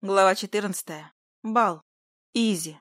Глава 14. Бал. Изи.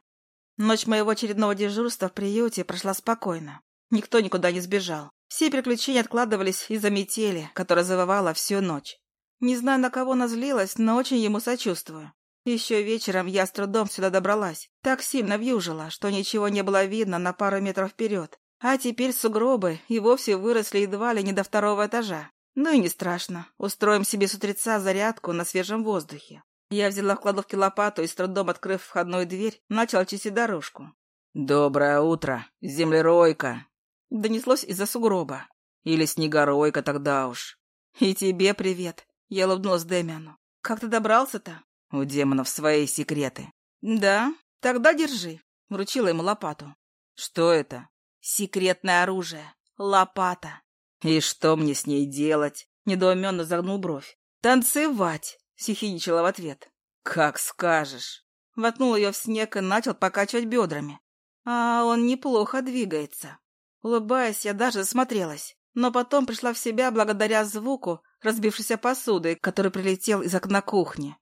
Ночь моего очередного дежурства в приюте прошла спокойно. Никто никуда не сбежал. Все приключения откладывались из-за метели, которая завывала всю ночь. Не знаю, на кого назлилась, но очень ему сочувствую. Еще вечером я с трудом сюда добралась. Так сильно вьюжила, что ничего не было видно на пару метров вперед. А теперь сугробы и вовсе выросли едва ли не до второго этажа. Ну и не страшно. Устроим себе с утреца зарядку на свежем воздухе. Я взяла в кладовке лопату и, с трудом открыв входную дверь, начала чистить дорожку. «Доброе утро, землеройка!» Донеслось из-за сугроба. «Или снегоройка тогда уж». «И тебе привет!» Я улыбнулась Дэмиану. «Как ты добрался-то?» «У демонов свои секреты». «Да? Тогда держи». Вручила ему лопату. «Что это?» «Секретное оружие. Лопата». «И что мне с ней делать?» Недоуменно загнул бровь. «Танцевать!» Сихиничала в ответ. «Как скажешь!» Вотнул ее в снег и начал покачивать бедрами. А он неплохо двигается. Улыбаясь, я даже смотрелась. Но потом пришла в себя благодаря звуку разбившейся посуды, который прилетел из окна кухни.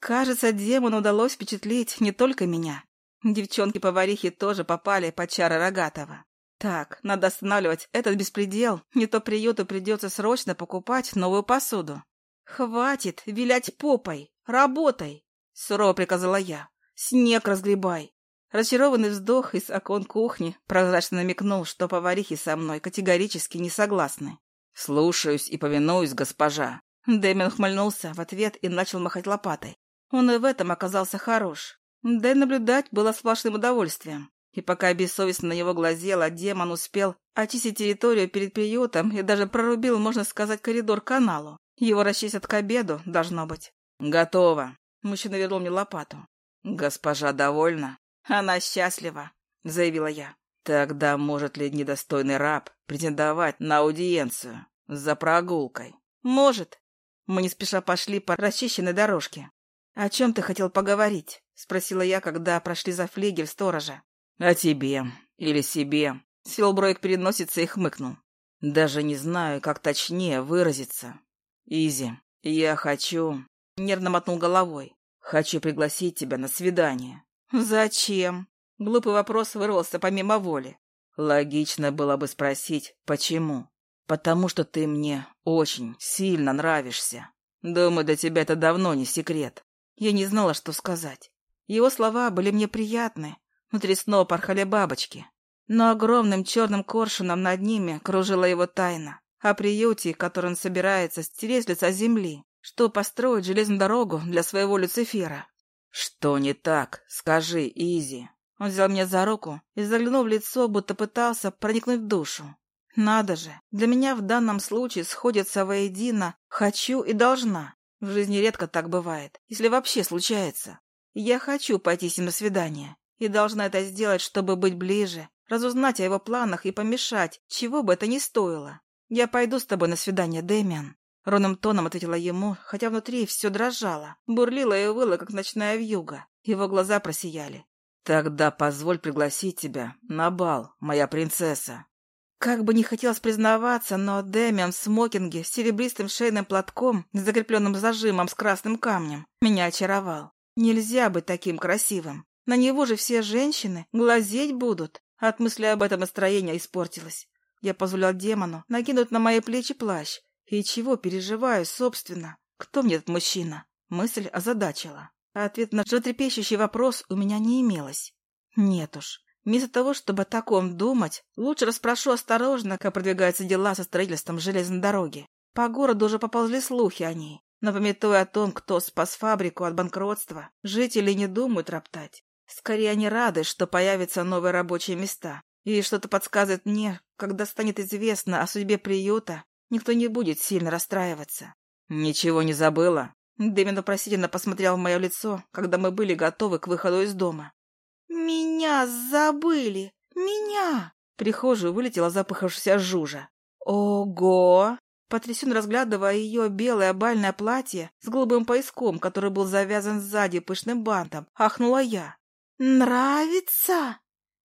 Кажется, демону удалось впечатлить не только меня. Девчонки-поварихи тоже попали под чары Рогатого. Так, надо останавливать этот беспредел, не то приюту придется срочно покупать новую посуду. «Хватит вилять попой! Работай!» — сурово приказала я. «Снег разгребай!» Разочарованный вздох из окон кухни прозрачно намекнул, что поварихи со мной категорически не согласны. «Слушаюсь и повинуюсь, госпожа!» Дэмин ухмыльнулся в ответ и начал махать лопатой. Он и в этом оказался хорош. Да и наблюдать было сплошным удовольствием. И пока бессовестно на него глазела, демон успел очистить территорию перед приютом и даже прорубил, можно сказать, коридор к каналу. Его расчистят к обеду, должно быть. Готово. Мужчина вернул мне лопату. Госпожа довольна? Она счастлива, заявила я. Тогда может ли недостойный раб претендовать на аудиенцию за прогулкой? Может. Мы не спеша пошли по расчищенной дорожке. «О чем ты хотел поговорить?» — спросила я, когда прошли за флигель сторожа. «О тебе или себе», — свел броек переносится и хмыкнул. «Даже не знаю, как точнее выразиться. «Изи, я хочу...» — нервно мотнул головой. «Хочу пригласить тебя на свидание». «Зачем?» — глупый вопрос вырвался помимо воли. Логично было бы спросить, почему. «Потому что ты мне очень сильно нравишься. Думаю, для тебя это давно не секрет». Я не знала, что сказать. Его слова были мне приятны. Внутри снова порхали бабочки. Но огромным черным коршуном над ними кружила его тайна о приюте, который он собирается стереть с лица земли, что построить железную дорогу для своего Люцифера. «Что не так? Скажи, Изи». Он взял меня за руку и заглянул в лицо, будто пытался проникнуть в душу. Надо же, для меня в данном случае сходятся воедино «хочу» и «должна». В жизни редко так бывает, если вообще случается. Я хочу пойти с ним на свидание и должна это сделать, чтобы быть ближе, разузнать о его планах и помешать, чего бы это ни стоило. «Я пойду с тобой на свидание, Дэмиан», — ровным тоном ответила ему, хотя внутри все дрожало, бурлило и выло, как ночная вьюга. Его глаза просияли. «Тогда позволь пригласить тебя на бал, моя принцесса». Как бы не хотелось признаваться, но Дэмиан в смокинге с серебристым шейным платком, закрепленным зажимом с красным камнем, меня очаровал. Нельзя быть таким красивым. На него же все женщины глазеть будут. От мысли об этом настроение испортилось. Я позволял демону накинуть на мои плечи плащ. И чего переживаю, собственно? Кто мне этот мужчина? Мысль озадачила. А ответ на животрепещущий вопрос у меня не имелось. Нет уж. Вместо того, чтобы о таком думать, лучше расспрошу осторожно, как продвигаются дела со строительством железной дороги. По городу уже поползли слухи о ней. Но пометуя о том, кто спас фабрику от банкротства, жители не думают роптать. Скорее, они рады, что появятся новые рабочие места. И что-то подсказывает мне, когда станет известно о судьбе приюта, никто не будет сильно расстраиваться. «Ничего не забыла?» Дэмин вопросительно посмотрел в мое лицо, когда мы были готовы к выходу из дома. «Меня забыли! Меня!» В прихожую вылетела запыхавшаяся жужа. «Ого!» Потрясенно разглядывая ее белое бальное платье с голубым пояском, который был завязан сзади пышным бантом, ахнула я. «Нравится?»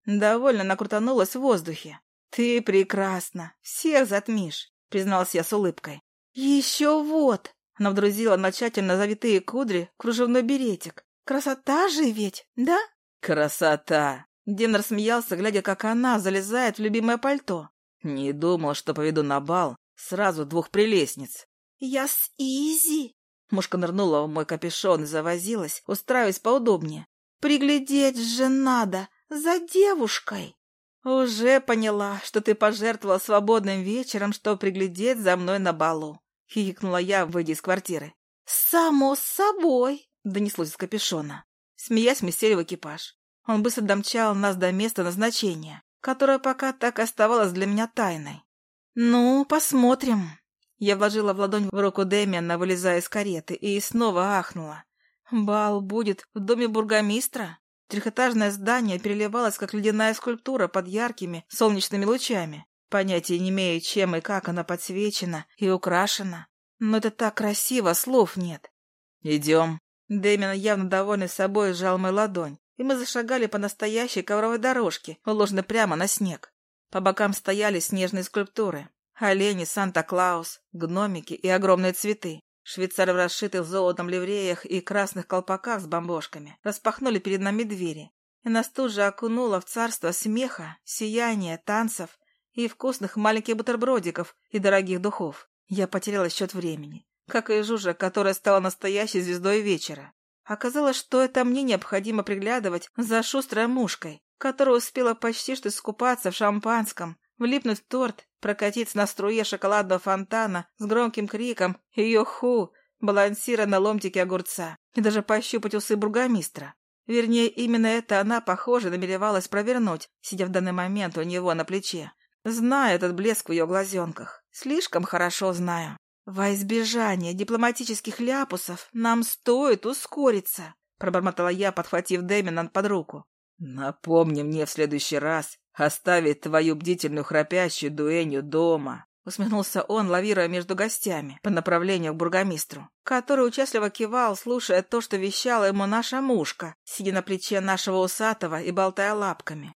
Довольно накрутанулась в воздухе. «Ты прекрасна, всех затмишь», — призналась я с улыбкой. «Еще вот!» Она вдрузила на тщательно завитые кудри кружевной беретик. «Красота же ведь, да?» «Красота!» Дин рассмеялся, глядя, как она залезает в любимое пальто. «Не думал, что поведу на бал сразу двух прелестниц». «Я с Изи!» Мушка нырнула в мой капюшон и завозилась, устраиваясь поудобнее. «Приглядеть же надо за девушкой!» «Уже поняла, что ты пожертвовал свободным вечером, чтобы приглядеть за мной на балу», — хихикнула я, выйдя из квартиры. «Само собой», — донеслось из капюшона. Смеясь, мы сели в экипаж. Он быстро домчал нас до места назначения, которое пока так оставалось для меня тайной. «Ну, посмотрим». Я вложила в ладонь в руку Дэмиана, вылезая из кареты, и снова ахнула. «Бал будет в доме бургомистра?» Трехэтажное здание переливалось, как ледяная скульптура под яркими солнечными лучами. Понятия не имею, чем и как она подсвечена и украшена. Но это так красиво, слов нет. «Идем». Дэмин, явно довольный собой, сжал мою ладонь, и мы зашагали по настоящей ковровой дорожке, уложенной прямо на снег. По бокам стояли снежные скульптуры. Олени, Санта-Клаус, гномики и огромные цветы. Швейцары в расшитых золотом ливреях и красных колпаках с бомбошками распахнули перед нами двери, и нас тут же окунуло в царство смеха, сияния, танцев и вкусных маленьких бутербродиков и дорогих духов. Я потеряла счет времени как и Жужа, которая стала настоящей звездой вечера. Оказалось, что это мне необходимо приглядывать за шустрой мушкой, которая успела почти что искупаться в шампанском, влипнуть в торт, прокатиться на струе шоколадного фонтана с громким криком «Йо-ху!», балансируя на ломтике огурца, и даже пощупать усы бургомистра. Вернее, именно это она, похоже, намеревалась провернуть, сидя в данный момент у него на плече. Знаю этот блеск в ее глазенках. Слишком хорошо знаю. «Во избежание дипломатических ляпусов нам стоит ускориться», — пробормотала я, подхватив Дэмина под руку. «Напомни мне в следующий раз оставить твою бдительную храпящую дуэнью дома», — усмехнулся он, лавируя между гостями по направлению к бургомистру, который участливо кивал, слушая то, что вещала ему наша мушка, сидя на плече нашего усатого и болтая лапками.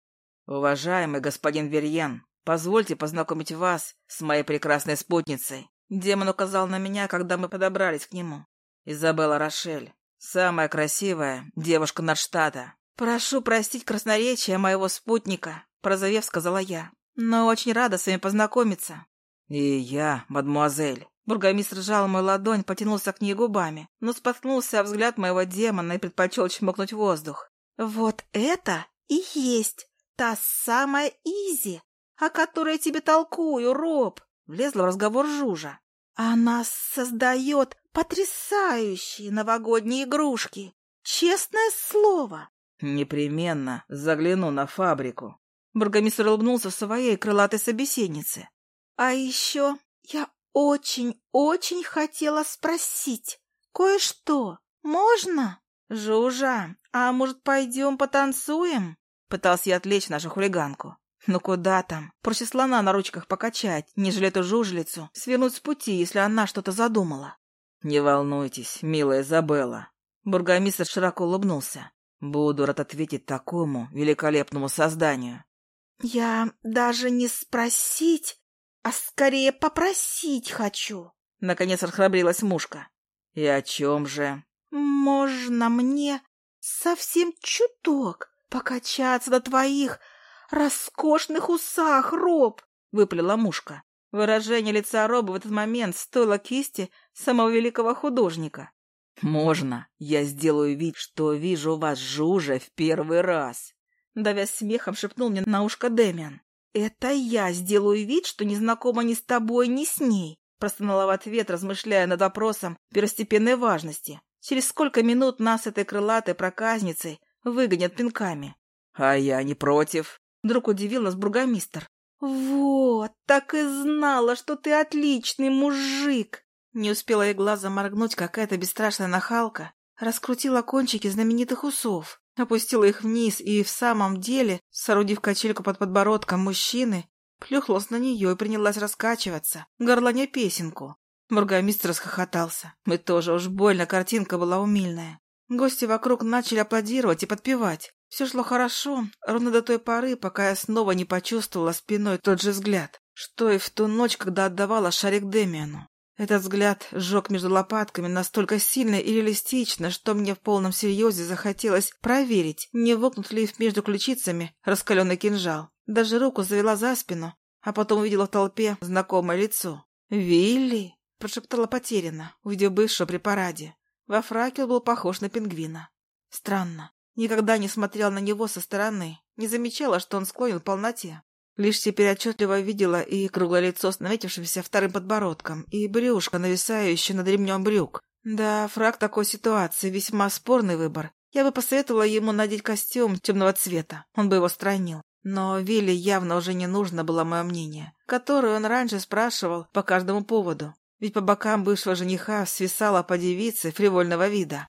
«Уважаемый господин Верьен, позвольте познакомить вас с моей прекрасной спутницей, Демон указал на меня, когда мы подобрались к нему. Изабелла Рошель. Самая красивая девушка Надштата. «Прошу простить красноречие моего спутника», — прозовев, сказала я. «Но очень рада с вами познакомиться». «И я, мадмуазель». Бургомистр сжал мою ладонь, потянулся к ней губами, но споткнулся о взгляд моего демона и предпочел чмокнуть воздух. «Вот это и есть та самая Изи, о которой я тебе толкую, Роб!» Влезла в разговор Жужа. Она создает потрясающие новогодние игрушки. Честное слово. Непременно загляну на фабрику. Бургомистр улыбнулся своей крылатой собеседнице. А еще я очень-очень хотела спросить. Кое-что. Можно? Жужа, а может, пойдем потанцуем? Пытался я отвлечь нашу хулиганку. Ну куда там? Проще слона на ручках покачать, нежели эту жужелицу свернуть с пути, если она что-то задумала. Не волнуйтесь, милая Изабелла. Бургомистр широко улыбнулся. Буду рад ответить такому великолепному созданию. Я даже не спросить, а скорее попросить хочу. Наконец расхрабрилась мушка. И о чем же? Можно мне совсем чуток покачаться до твоих роскошных усах, Роб!» — выплела мушка. Выражение лица Роба в этот момент стоило кисти самого великого художника. «Можно я сделаю вид, что вижу вас жужа в первый раз?» Давясь смехом, шепнул мне на ушко Дэмиан. «Это я сделаю вид, что не знакома ни с тобой, ни с ней», простонала в ответ, размышляя над вопросом первостепенной важности. Через сколько минут нас этой крылатой проказницей выгонят пинками? «А я не против», Вдруг удивил нас бургомистр. «Вот, так и знала, что ты отличный мужик!» Не успела ей глаза моргнуть какая-то бесстрашная нахалка, раскрутила кончики знаменитых усов, опустила их вниз и в самом деле, соорудив качельку под подбородком мужчины, плюхнулась на нее и принялась раскачиваться, горланя песенку. Бургомистр расхохотался. Мы тоже уж больно, картинка была умильная. Гости вокруг начали аплодировать и подпевать. Все шло хорошо, ровно до той поры, пока я снова не почувствовала спиной тот же взгляд, что и в ту ночь, когда отдавала шарик Демиану. Этот взгляд сжег между лопатками настолько сильно и реалистично, что мне в полном серьезе захотелось проверить, не вокнут ли между ключицами раскаленный кинжал. Даже руку завела за спину, а потом увидела в толпе знакомое лицо. «Вилли!» – прошептала потерянно, увидев бывшего при параде. Во фраке он был похож на пингвина. Странно. Никогда не смотрела на него со стороны, не замечала, что он склонен к полноте. Лишь теперь отчетливо видела и круглое лицо с наметившимся вторым подбородком, и брюшко, нависающее над ремнем брюк. Да, фраг такой ситуации весьма спорный выбор. Я бы посоветовала ему надеть костюм темного цвета, он бы его странил. Но Вилли явно уже не нужно было мое мнение, которое он раньше спрашивал по каждому поводу. Ведь по бокам бывшего жениха свисала по девице фривольного вида.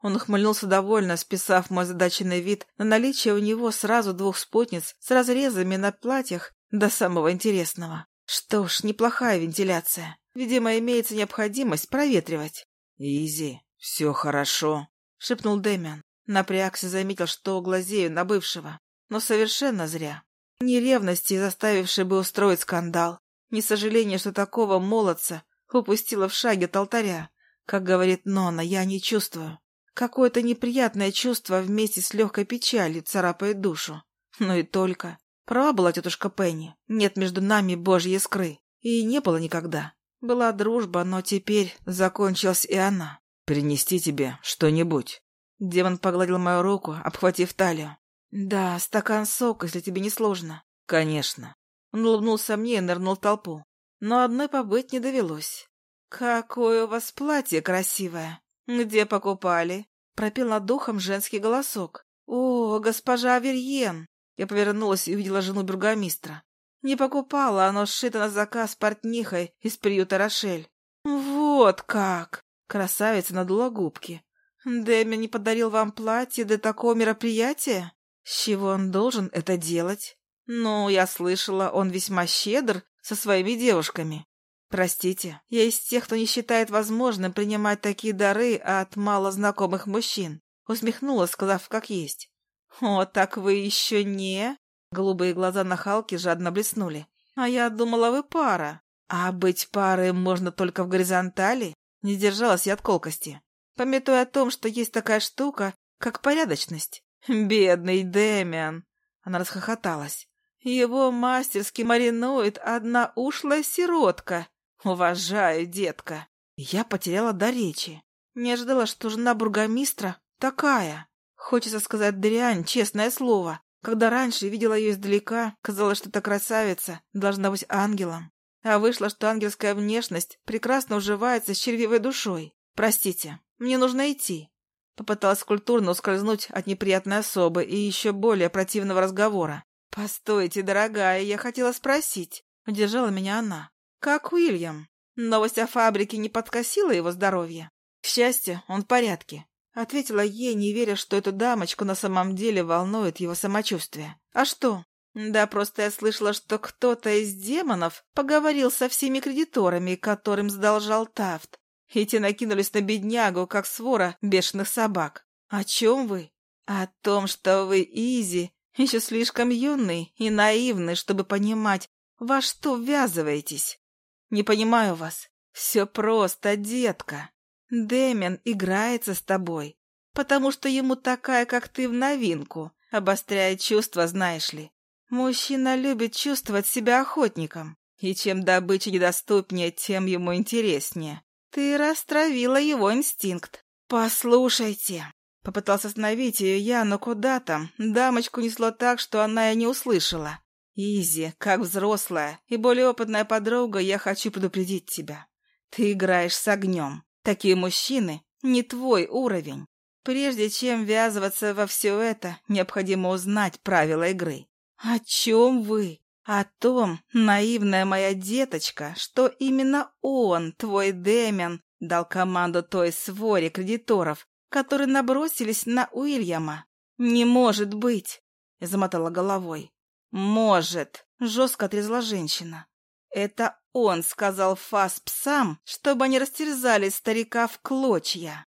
Он ухмыльнулся довольно, списав мой задаченный вид на наличие у него сразу двух спутниц с разрезами на платьях до самого интересного. Что ж, неплохая вентиляция. Видимо, имеется необходимость проветривать. «Изи, все хорошо», — шепнул Дэмиан. Напрягся, заметил, что глазею на бывшего. Но совершенно зря. Ни ревности, заставившей бы устроить скандал, ни сожаления, что такого молодца упустила в шаге от алтаря. Как говорит Нона, я не чувствую. Какое-то неприятное чувство вместе с легкой печалью царапает душу. Но и только. Права была тетушка Пенни. Нет между нами божьей искры. И не было никогда. Была дружба, но теперь закончилась и она. «Принести тебе что-нибудь?» Демон погладил мою руку, обхватив талию. «Да, стакан сока, если тебе не сложно». «Конечно». Он улыбнулся мне и нырнул в толпу. Но одной побыть не довелось. «Какое у вас платье красивое!» «Где покупали?» — пропел над духом женский голосок. «О, госпожа Аверьен!» Я повернулась и увидела жену бургомистра. Не покупала, оно сшито на заказ портнихой из приюта Рошель. «Вот как!» — красавица надула губки. «Дэми не подарил вам платье для такого мероприятия? С чего он должен это делать? Ну, я слышала, он весьма щедр со своими девушками. Простите, я из тех, кто не считает возможным принимать такие дары от малознакомых мужчин. Усмехнулась, сказав, как есть. О, так вы еще не... Голубые глаза нахалки жадно блеснули. А я думала, вы пара. А быть парой можно только в горизонтали? Не держалась я от колкости. Пометуя о том, что есть такая штука, как порядочность. Бедный Дэмиан. Она расхохоталась. Его мастерски маринует одна ушлая сиротка, «Уважаю, детка!» Я потеряла до речи. Не ожидала, что жена бургомистра такая. Хочется сказать дрянь, честное слово. Когда раньше видела ее издалека, казалось, что эта красавица должна быть ангелом. А вышло, что ангельская внешность прекрасно уживается с червивой душой. Простите, мне нужно идти. Попыталась культурно ускользнуть от неприятной особы и еще более противного разговора. «Постойте, дорогая, я хотела спросить». Удержала меня она. Как Уильям. Новость о фабрике не подкосила его здоровье. К счастью, он в порядке. Ответила ей, не веря, что эту дамочку на самом деле волнует его самочувствие. А что? Да просто я слышала, что кто-то из демонов поговорил со всеми кредиторами, которым сдолжал Тафт. И те накинулись на беднягу, как свора бешеных собак. О чем вы? О том, что вы, Изи, еще слишком юный и наивный, чтобы понимать, во что ввязываетесь. Не понимаю вас. Все просто, детка. Дэмин играется с тобой, потому что ему такая, как ты, в новинку, обостряет чувства, знаешь ли. Мужчина любит чувствовать себя охотником, и чем добыча недоступнее, тем ему интереснее. Ты растравила его инстинкт. Послушайте. Попытался остановить ее я, но куда там? Дамочку несло так, что она и не услышала. Изи, как взрослая и более опытная подруга, я хочу предупредить тебя. Ты играешь с огнем. Такие мужчины — не твой уровень. Прежде чем ввязываться во все это, необходимо узнать правила игры. О чем вы? О том, наивная моя деточка, что именно он, твой Дэмиан, дал команду той своре кредиторов, которые набросились на Уильяма. «Не может быть!» — замотала головой. «Может», — жестко отрезала женщина. «Это он сказал фас псам, чтобы они растерзали старика в клочья».